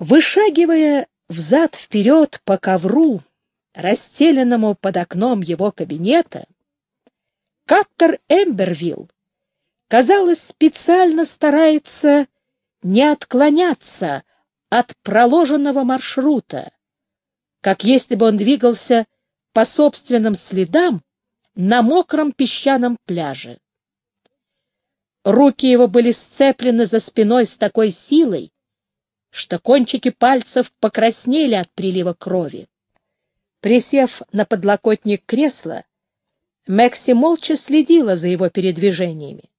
Вышагивая взад-вперед по ковру, расстеленному под окном его кабинета, Каттер Эмбервилл, казалось, специально старается не отклоняться от проложенного маршрута, как если бы он двигался по собственным следам на мокром песчаном пляже. Руки его были сцеплены за спиной с такой силой, что кончики пальцев покраснели от прилива крови. Присев на подлокотник кресла, Мэкси молча следила за его передвижениями.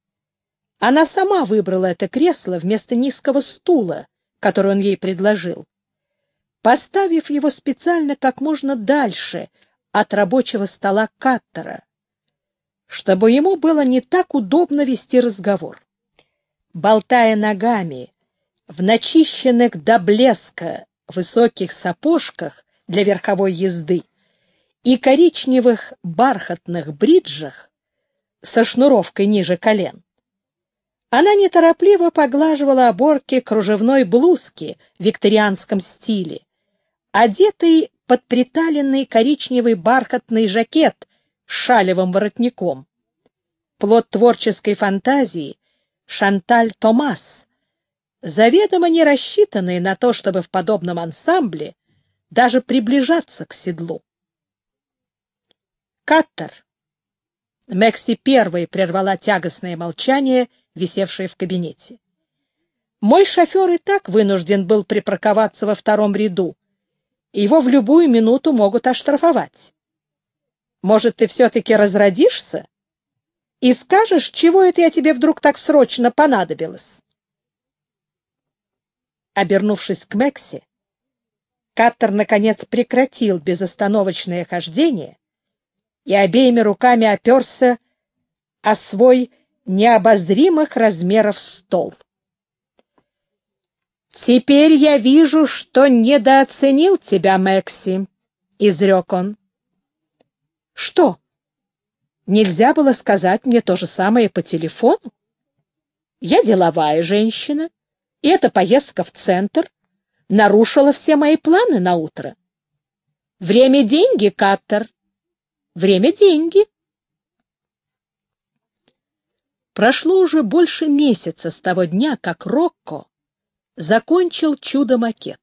Она сама выбрала это кресло вместо низкого стула, который он ей предложил, поставив его специально как можно дальше от рабочего стола Каттера, чтобы ему было не так удобно вести разговор. Болтая ногами в начищенных до блеска высоких сапожках для верховой езды и коричневых бархатных бриджах со шнуровкой ниже колен, она неторопливо поглаживала оборки кружевной блузки в викторианском стиле, одетой под приталенный коричневый бархатный жакет с шалевым воротником. Плод творческой фантазии Шанталь Томас, заведомо не рассчитанные на то, чтобы в подобном ансамбле даже приближаться к седлу. Каттер. Мекси первой прервала тягостное молчание — висевшее в кабинете. Мой шофер и так вынужден был припарковаться во втором ряду, его в любую минуту могут оштрафовать. Может, ты все-таки разродишься и скажешь, чего это я тебе вдруг так срочно понадобилось? Обернувшись к Мекси, Каттер, наконец, прекратил безостановочное хождение и обеими руками оперся о свой необозримых размеров стол. «Теперь я вижу, что недооценил тебя, Мэкси», — изрек он. «Что? Нельзя было сказать мне то же самое по телефону? Я деловая женщина, и эта поездка в центр нарушила все мои планы на утро. Время — деньги, Каттер. Время — деньги. Прошло уже больше месяца с того дня, как Рокко закончил чудо-макет.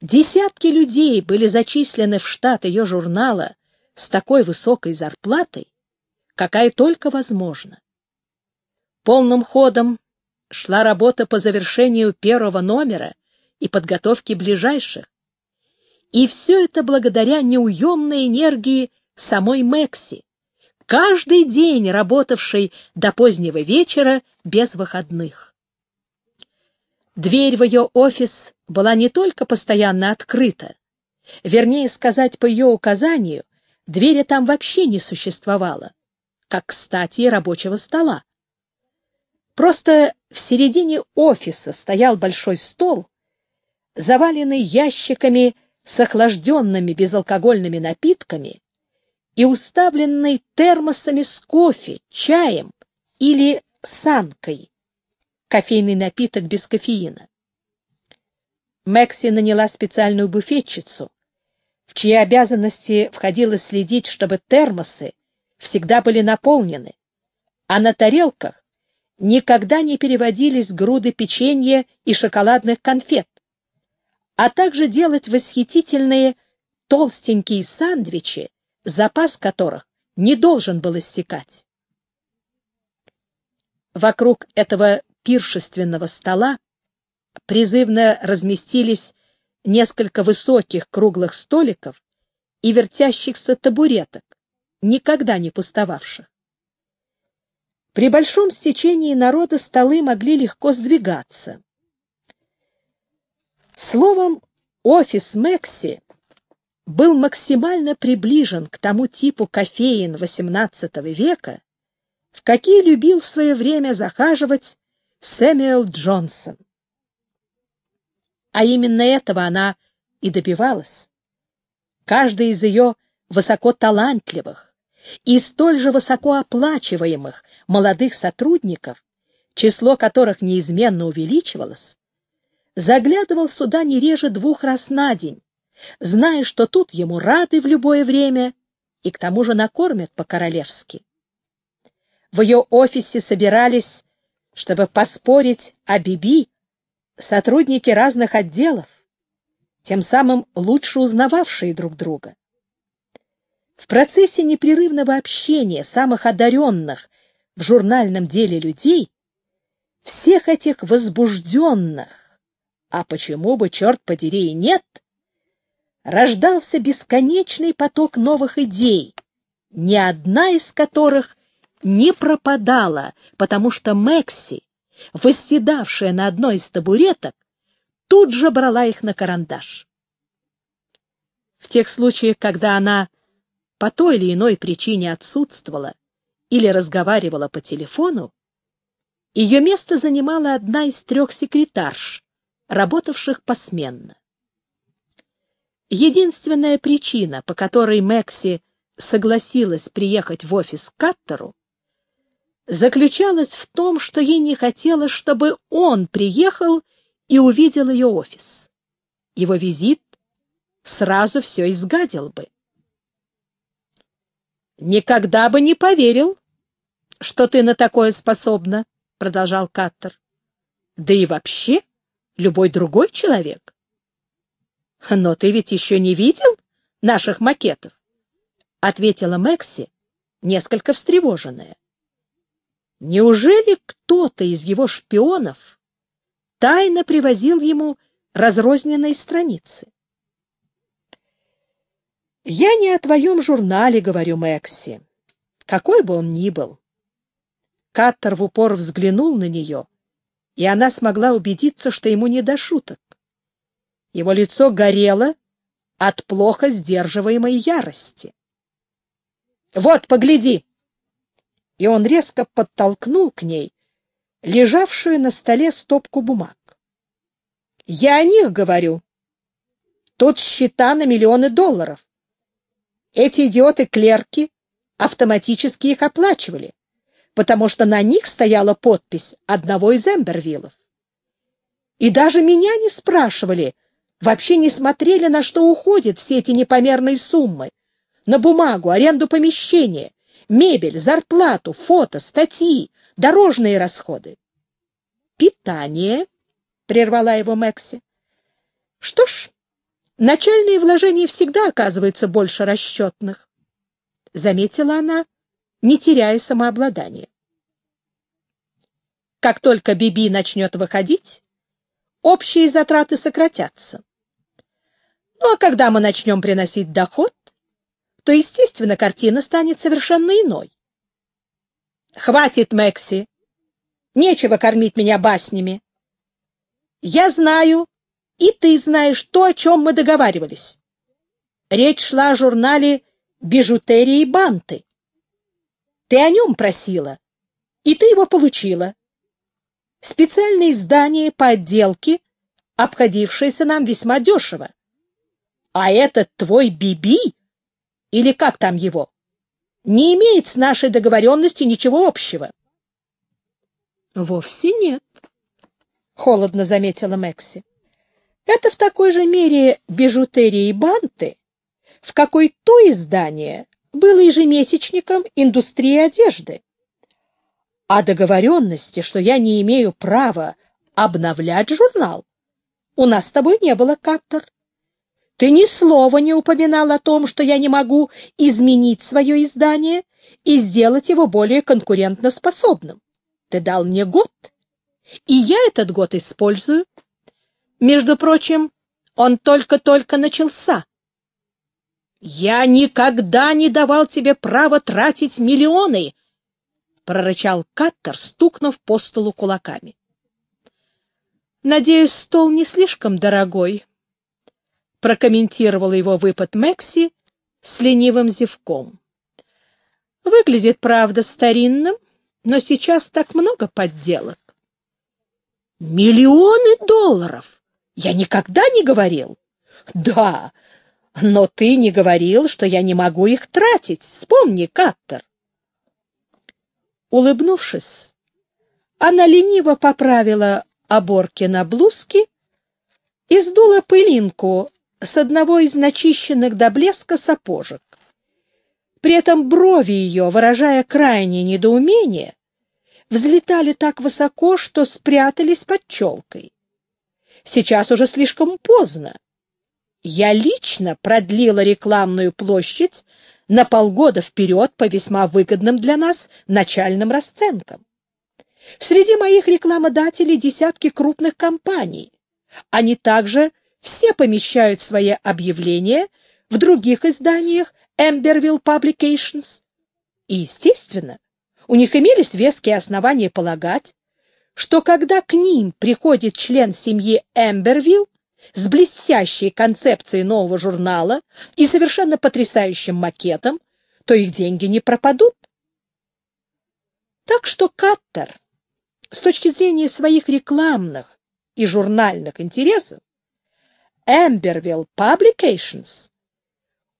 Десятки людей были зачислены в штат ее журнала с такой высокой зарплатой, какая только возможна. Полным ходом шла работа по завершению первого номера и подготовке ближайших. И все это благодаря неуемной энергии самой Мэкси, каждый день работавший до позднего вечера без выходных. Дверь в ее офис была не только постоянно открыта, вернее сказать, по ее указанию, двери там вообще не существовало, как, кстати, рабочего стола. Просто в середине офиса стоял большой стол, заваленный ящиками с охлажденными безалкогольными напитками и уставленный термосами с кофе, чаем или санкой, кофейный напиток без кофеина. Мэкси наняла специальную буфетчицу, в чьи обязанности входило следить, чтобы термосы всегда были наполнены, а на тарелках никогда не переводились груды печенья и шоколадных конфет, а также делать восхитительные толстенькие сандвичи запас которых не должен был иссякать. Вокруг этого пиршественного стола призывно разместились несколько высоких круглых столиков и вертящихся табуреток, никогда не пустовавших. При большом стечении народа столы могли легко сдвигаться. Словом, офис Мекси был максимально приближен к тому типу кофеин XVIII века, в какие любил в свое время захаживать Сэмюэл Джонсон. А именно этого она и добивалась. Каждый из ее высокоталантливых и столь же высокооплачиваемых молодых сотрудников, число которых неизменно увеличивалось, заглядывал сюда не реже двух раз на день, зная, что тут ему рады в любое время и к тому же накормят по-королевски. В ее офисе собирались, чтобы поспорить о Биби, сотрудники разных отделов, тем самым лучше узнававшие друг друга. В процессе непрерывного общения самых одаренных в журнальном деле людей, всех этих возбужденных, а почему бы, черт подери, и нет, рождался бесконечный поток новых идей, ни одна из которых не пропадала, потому что Мэкси, восседавшая на одной из табуреток, тут же брала их на карандаш. В тех случаях, когда она по той или иной причине отсутствовала или разговаривала по телефону, ее место занимала одна из трех секретарш, работавших посменно. Единственная причина, по которой Мэкси согласилась приехать в офис к Каттеру, заключалась в том, что ей не хотелось, чтобы он приехал и увидел ее офис. Его визит сразу все изгадил бы. «Никогда бы не поверил, что ты на такое способна», — продолжал Каттер. «Да и вообще любой другой человек». «Но ты ведь еще не видел наших макетов?» — ответила Мэкси, несколько встревоженная. Неужели кто-то из его шпионов тайно привозил ему разрозненные страницы? Я не о твоем журнале говорю, Мэкси, какой бы он ни был. Каттер в упор взглянул на нее, и она смогла убедиться, что ему не до шуток. Его лицо горело от плохо сдерживаемой ярости. «Вот, погляди!» И он резко подтолкнул к ней лежавшую на столе стопку бумаг. «Я о них говорю. Тут счета на миллионы долларов. Эти идиоты-клерки автоматически их оплачивали, потому что на них стояла подпись одного из Эмбервиллов. И даже меня не спрашивали, вообще не смотрели, на что уходят все эти непомерные суммы. На бумагу, аренду помещения, мебель, зарплату, фото, статьи, дорожные расходы. «Питание», — прервала его Мэкси. «Что ж, Начальные вложения всегда оказываются больше расчетных, — заметила она, не теряя самообладания. Как только Биби начнет выходить, общие затраты сократятся. Ну а когда мы начнем приносить доход, то, естественно, картина станет совершенно иной. Хватит, Мэкси. Нечего кормить меня баснями. Я знаю, и ты знаешь то, о чем мы договаривались. Речь шла о журнале «Бижутерии и банты». Ты о нем просила, и ты его получила. Специальное издание по отделке, обходившееся нам весьма дешево. А этот твой Биби, или как там его, не имеет с нашей договоренностью ничего общего. — Вовсе нет, — холодно заметила Мэкси. Это в такой же мере бижутерии и банты, в какой то издание было ежемесячником индустрии одежды. А договоренности, что я не имею права обновлять журнал, у нас с тобой не было, Каттер. Ты ни слова не упоминал о том, что я не могу изменить свое издание и сделать его более конкурентоспособным. Ты дал мне год, и я этот год использую между прочим, он только-только начался. «Я никогда не давал тебе права тратить миллионы!» — прорычал Каттер, стукнув по столу кулаками. «Надеюсь, стол не слишком дорогой», — прокомментировала его выпад Мэкси с ленивым зевком. «Выглядит, правда, старинным, но сейчас так много подделок». «Миллионы долларов!» Я никогда не говорил. Да, но ты не говорил, что я не могу их тратить. Вспомни, Каттер. Улыбнувшись, она лениво поправила оборки на блузке, и сдула пылинку с одного из начищенных до блеска сапожек. При этом брови ее, выражая крайнее недоумение, взлетали так высоко, что спрятались под челкой. Сейчас уже слишком поздно. Я лично продлила рекламную площадь на полгода вперед по весьма выгодным для нас начальным расценкам. Среди моих рекламодателей десятки крупных компаний. Они также все помещают свои объявления в других изданиях Emberville Publications. И, естественно, у них имелись веские основания полагать, что когда к ним приходит член семьи Эмбервилл с блестящей концепцией нового журнала и совершенно потрясающим макетом, то их деньги не пропадут. Так что Каттер, с точки зрения своих рекламных и журнальных интересов, Эмбервилл Publications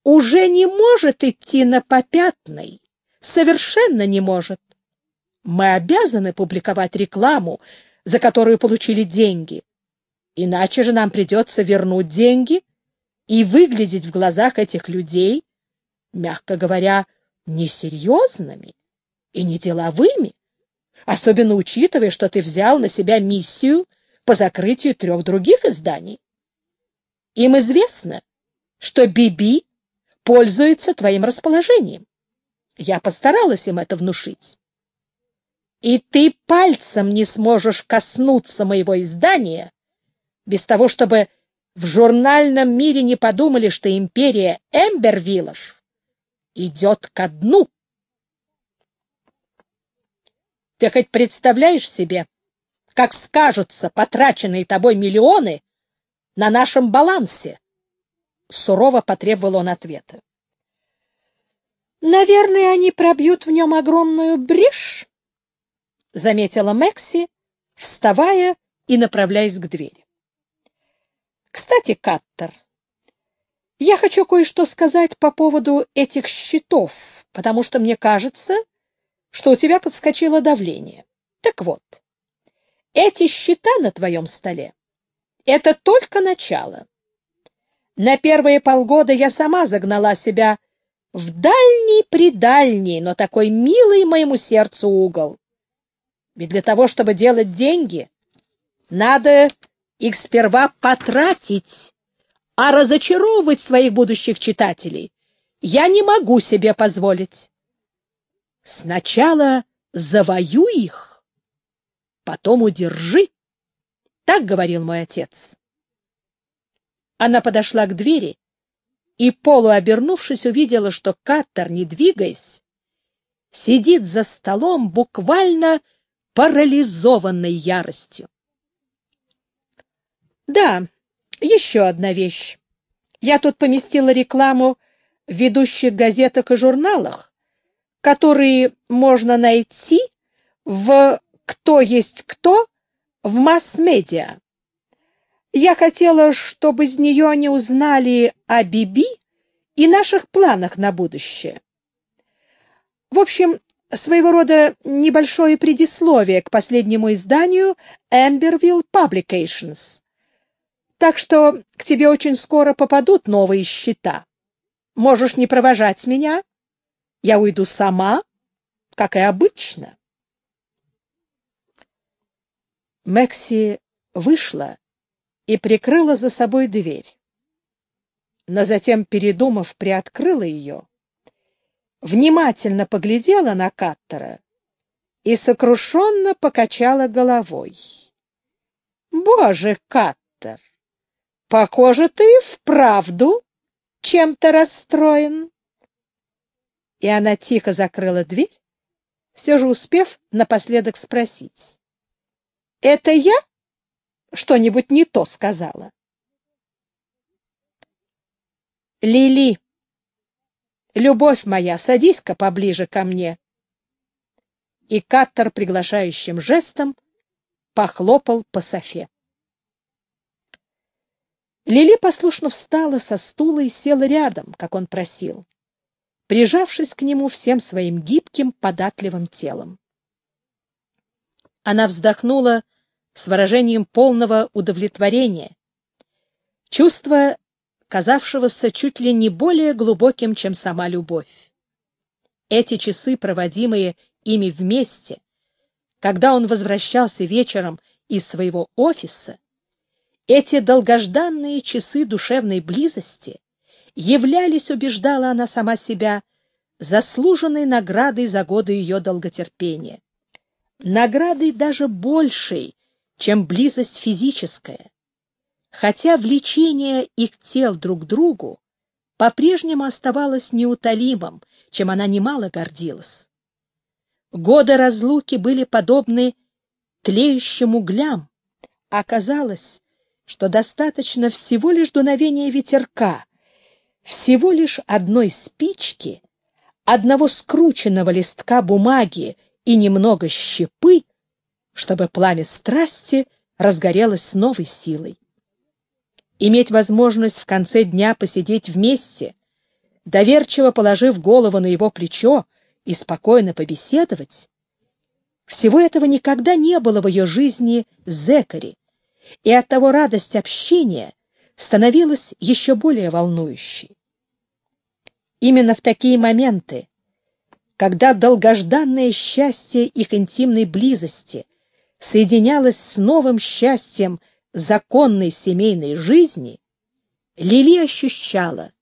уже не может идти на попятный, совершенно не может. Мы обязаны публиковать рекламу, за которую получили деньги. Иначе же нам придется вернуть деньги и выглядеть в глазах этих людей, мягко говоря, несерьезными и не деловыми, особенно учитывая, что ты взял на себя миссию по закрытию трех других изданий. Им известно, что Биби пользуется твоим расположением. Я постаралась им это внушить. И ты пальцем не сможешь коснуться моего издания без того, чтобы в журнальном мире не подумали, что империя Эмбервиллов идет ко дну. Ты хоть представляешь себе, как скажутся потраченные тобой миллионы на нашем балансе? Сурово потребовал он ответа. Наверное, они пробьют в нем огромную брешь, заметила Мэкси, вставая и направляясь к двери. Кстати, Каттер, я хочу кое-что сказать по поводу этих счетов, потому что мне кажется, что у тебя подскочило давление. Так вот, эти счета на твоем столе — это только начало. На первые полгода я сама загнала себя в дальний-предальний, но такой милый моему сердцу угол. Ведь для того, чтобы делать деньги, надо их сперва потратить, а разочаровывать своих будущих читателей я не могу себе позволить. Сначала завоюй их, потом удержи. Так говорил мой отец. Она подошла к двери и, полуобернувшись, увидела, что Каттер, не двигаясь, сидит за столом буквально парализованной яростью. Да, еще одна вещь. Я тут поместила рекламу в ведущих газетах и журналах, которые можно найти в «Кто есть кто» в масс-медиа. Я хотела, чтобы из нее они узнали о Биби и наших планах на будущее. В общем, своего рода небольшое предисловие к последнему изданию Amberville Publications. Так что к тебе очень скоро попадут новые счета. Можешь не провожать меня, я уйду сама, как и обычно. Мэкси вышла и прикрыла за собой дверь. Но затем, передумав, приоткрыла ее, внимательно поглядела на Каттера и сокрушенно покачала головой. — Боже, Каттер, похоже, ты вправду чем-то расстроен и она тихо закрыла дверь, все же успев напоследок спросить. — Это я что-нибудь не то сказала? — Лили, любовь моя, садись-ка поближе ко мне. И Каттер приглашающим жестом похлопал по софе. Лили послушно встала со стула и села рядом, как он просил прижавшись к нему всем своим гибким, податливым телом. Она вздохнула с выражением полного удовлетворения чувство, казавшегося чуть ли не более глубоким, чем сама любовь. Эти часы, проводимые ими вместе, когда он возвращался вечером из своего офиса, эти долгожданные часы душевной близости являлись, убеждала она сама себя, заслуженной наградой за годы ее долготерпения. Наградой даже большей, чем близость физическая. Хотя влечение их тел друг к другу по-прежнему оставалось неутолимым, чем она немало гордилась. Годы разлуки были подобны тлеющим углям. Оказалось, что достаточно всего лишь дуновения ветерка, всего лишь одной спички, одного скрученного листка бумаги и немного щепы, чтобы пламя страсти разгорелось с новой силой. Иметь возможность в конце дня посидеть вместе, доверчиво положив голову на его плечо и спокойно побеседовать, всего этого никогда не было в ее жизни Зекари, и оттого радость общения становилась еще более волнующей. Именно в такие моменты, когда долгожданное счастье их интимной близости соединялось с новым счастьем законной семейной жизни, Лили ощущала,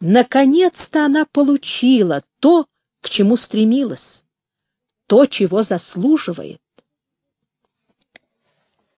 наконец-то она получила то, к чему стремилась, то, чего заслуживает.